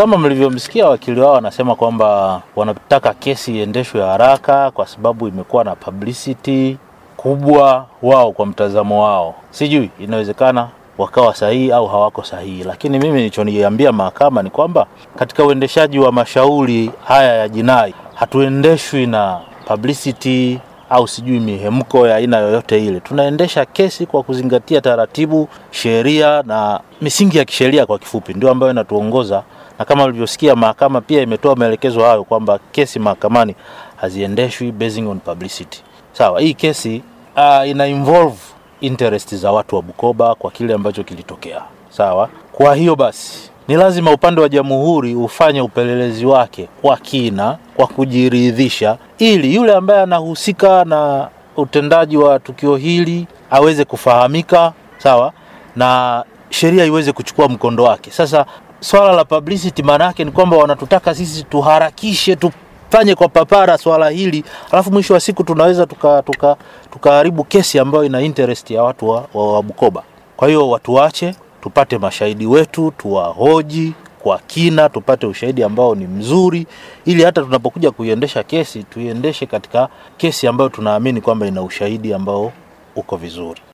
kama mlivyomsikia wakili wao wanasema kwamba wanataka kesi iendeshwe haraka kwa sababu imekuwa na publicity kubwa. Wao kwa mtazamo wao, sijui inawezekana wakawa sahihi au hawako sahihi, lakini mimi nilichoniambia mahakama ni kwamba katika uendeshaji wa mashauri haya ya jinai hatuendeshwi na publicity au sijui mihemko ya aina yoyote ile. Tunaendesha kesi kwa kuzingatia taratibu, sheria na misingi ya kisheria, kwa kifupi, ndio ambayo inatuongoza. Na kama ulivyosikia, mahakama pia imetoa maelekezo hayo kwamba kesi mahakamani haziendeshwi basing on publicity. Sawa, hii kesi uh, ina involve interest za watu wa Bukoba kwa kile ambacho kilitokea. Sawa, kwa hiyo basi ni lazima upande wa jamhuri ufanye upelelezi wake kwa kina, kwa kujiridhisha, ili yule ambaye anahusika na utendaji wa tukio hili aweze kufahamika, sawa, na sheria iweze kuchukua mkondo wake. Sasa swala la publicity, maana yake ni kwamba wanatutaka sisi tuharakishe tu fanye kwa papara swala hili, alafu mwisho wa siku tunaweza tukaharibu tuka, tuka kesi ambayo ina interest ya watu wa, wa, wa Bukoba. Kwa hiyo watu wache tupate mashahidi wetu, tuwahoji kwa kina, tupate ushahidi ambao ni mzuri, ili hata tunapokuja kuiendesha kesi tuiendeshe katika kesi ambayo tunaamini kwamba ina ushahidi ambao uko vizuri.